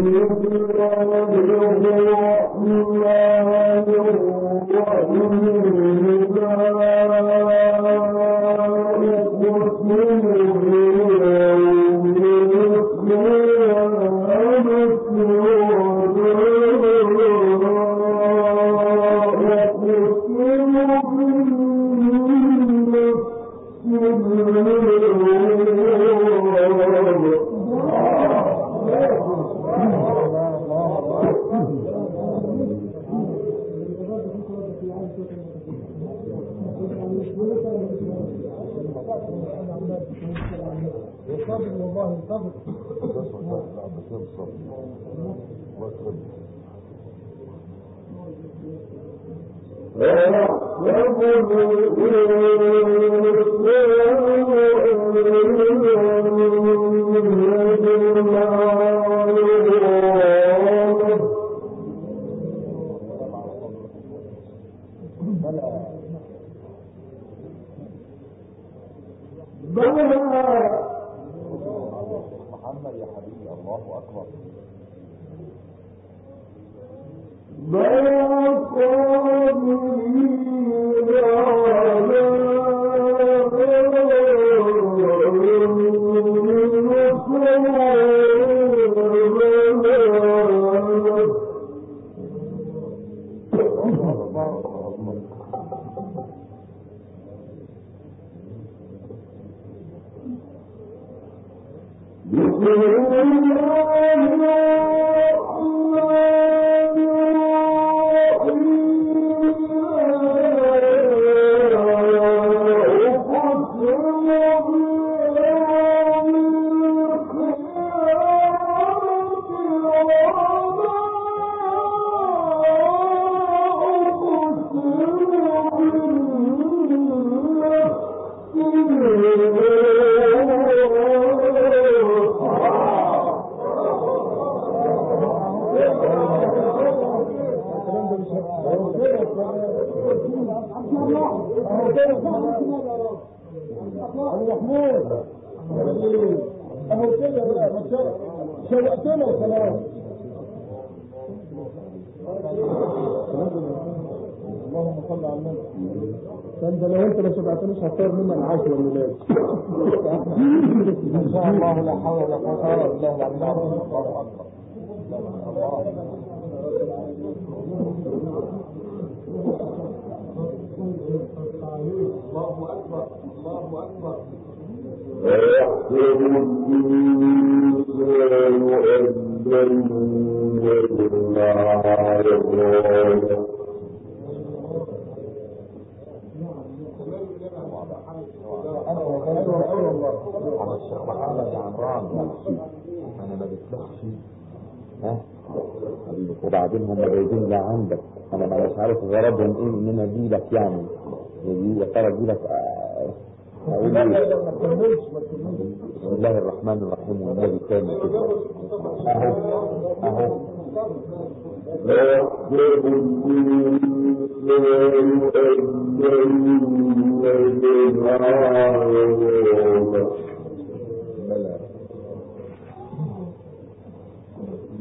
يَا أَيُّهَا الَّذِينَ آمَنُوا محمد النبي كان ده لو انت ان شاء الله لا حول ولا قوه الا بالله العلي العظيم الله اكبر الله اكبر الله اكبر وبعدين هم جايبين لي عندك انا ما مش عارف غرضهم ايه ان انا اجي لك يعني يا ترى اجي لك اقول ايه بسم الله الرحمن الرحيم والنبي تاني كده اهو اهو أيحسب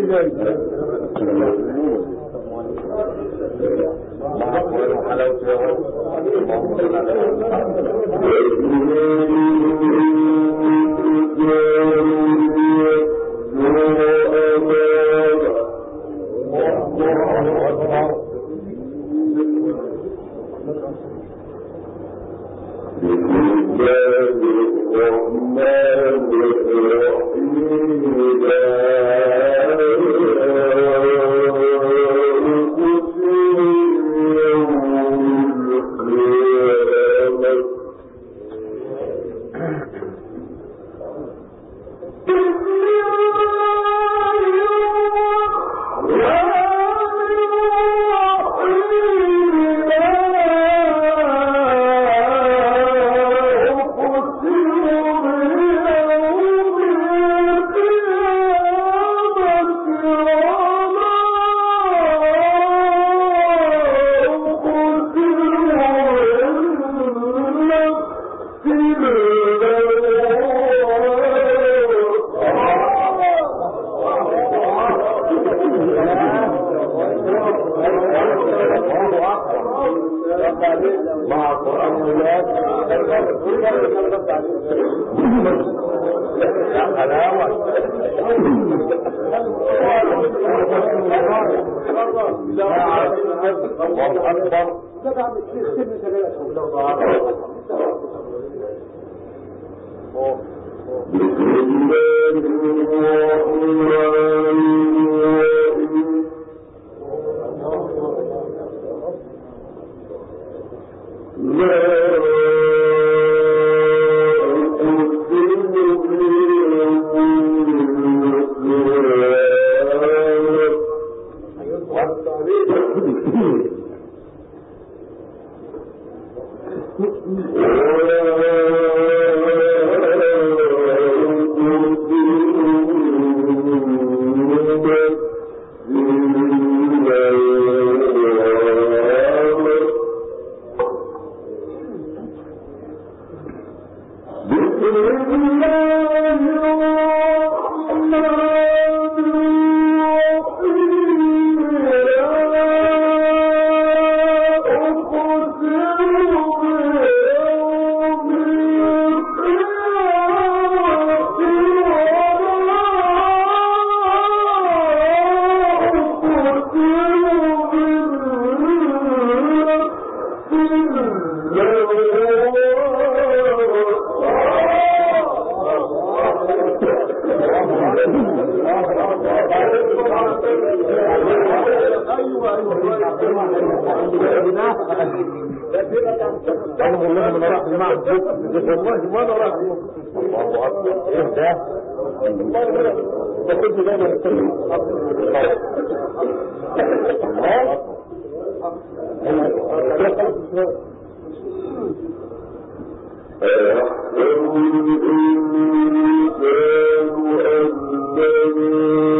الشكل كل جاي الله الله أكبر إيه ده؟ أيحسب الإنسان أن لن نجمع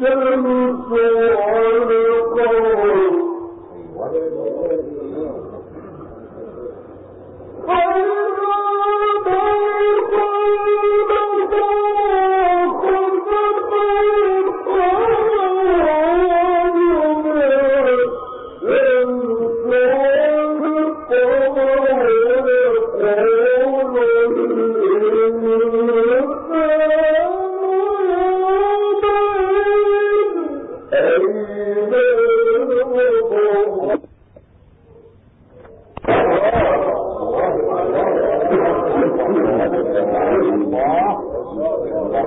جن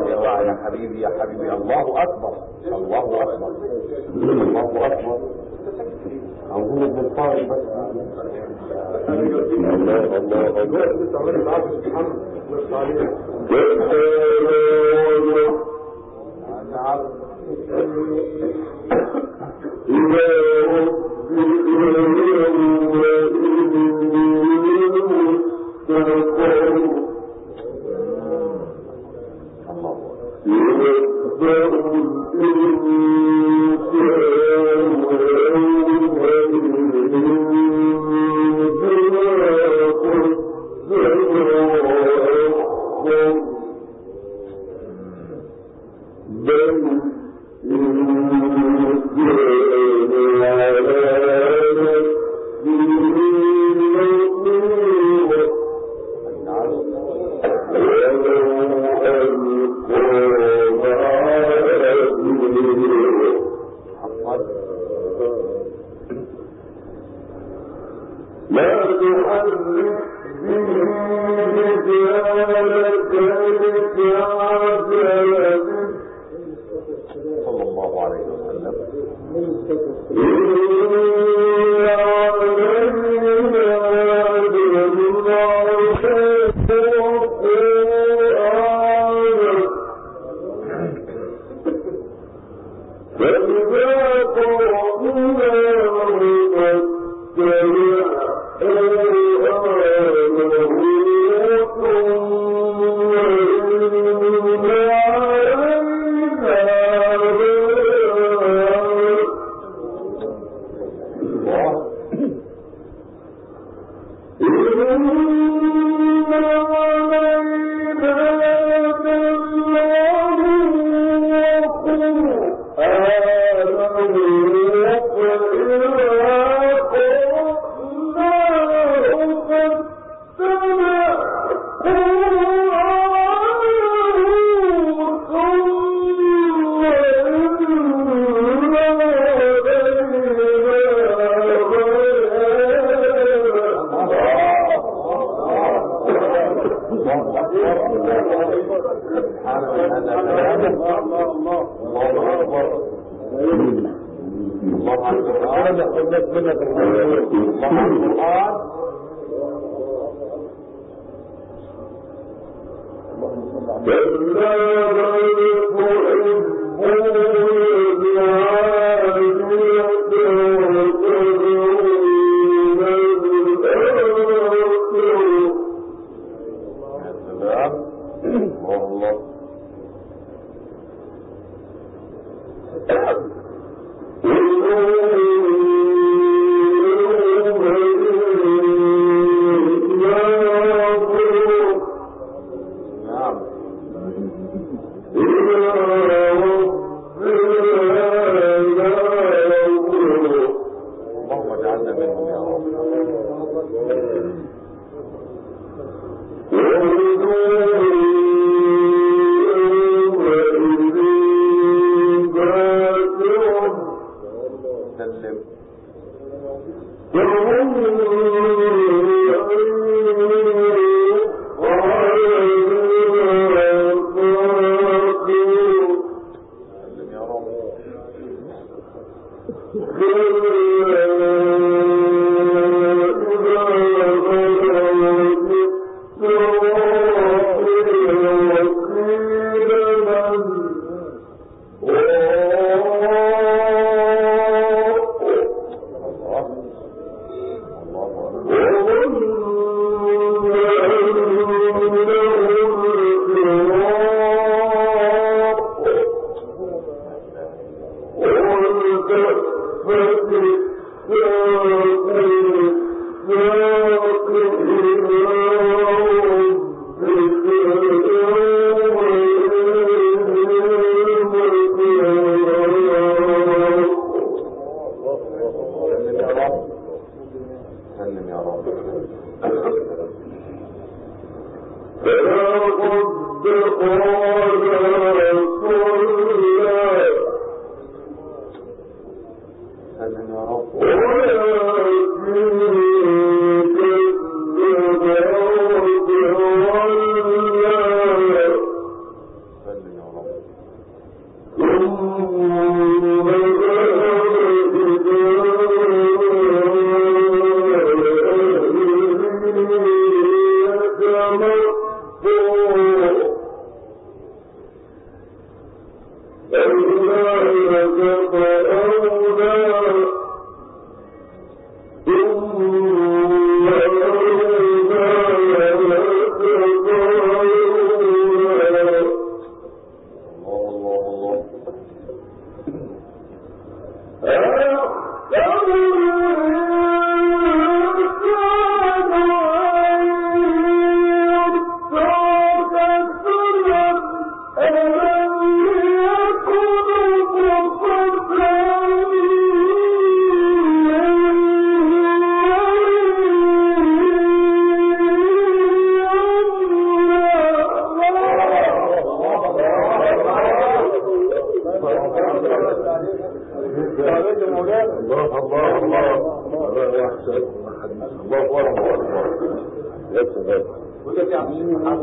يا يا حبيبي يا حبيبي. الله اكبر الله اكبر الله اكبر اقول بالطاري بس. الله الله اكبر Thank you. جی ہندو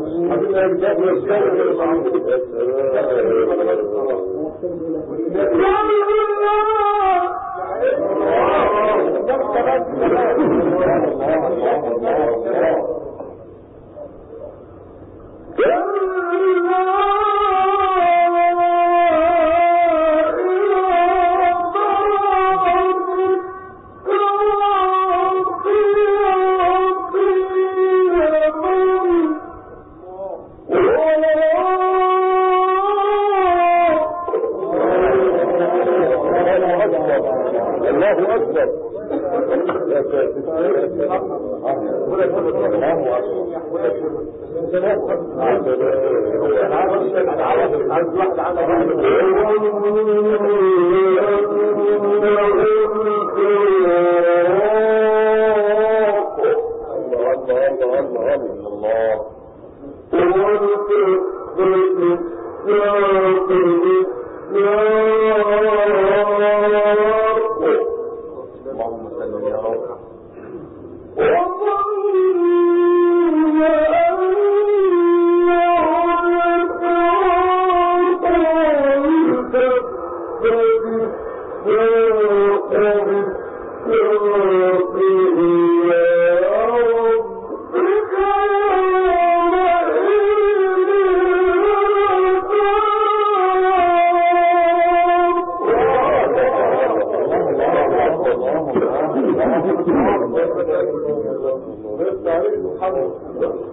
سلم يا رب سلم يا رب سلم يا رب سلم يا رب الله الله الله الله الله الله الله يحسن الله اكبر يا سلام الله اكبر يا الله اللهم سلم يا رب سلم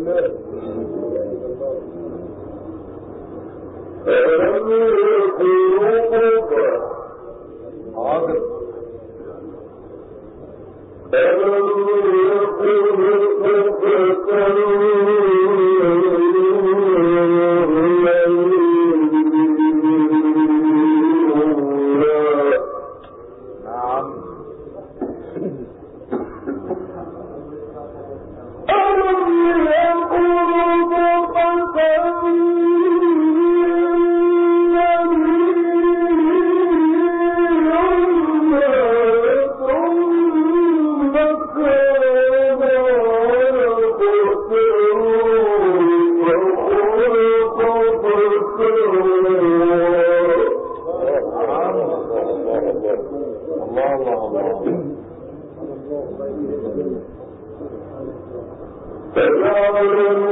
اندر حاضر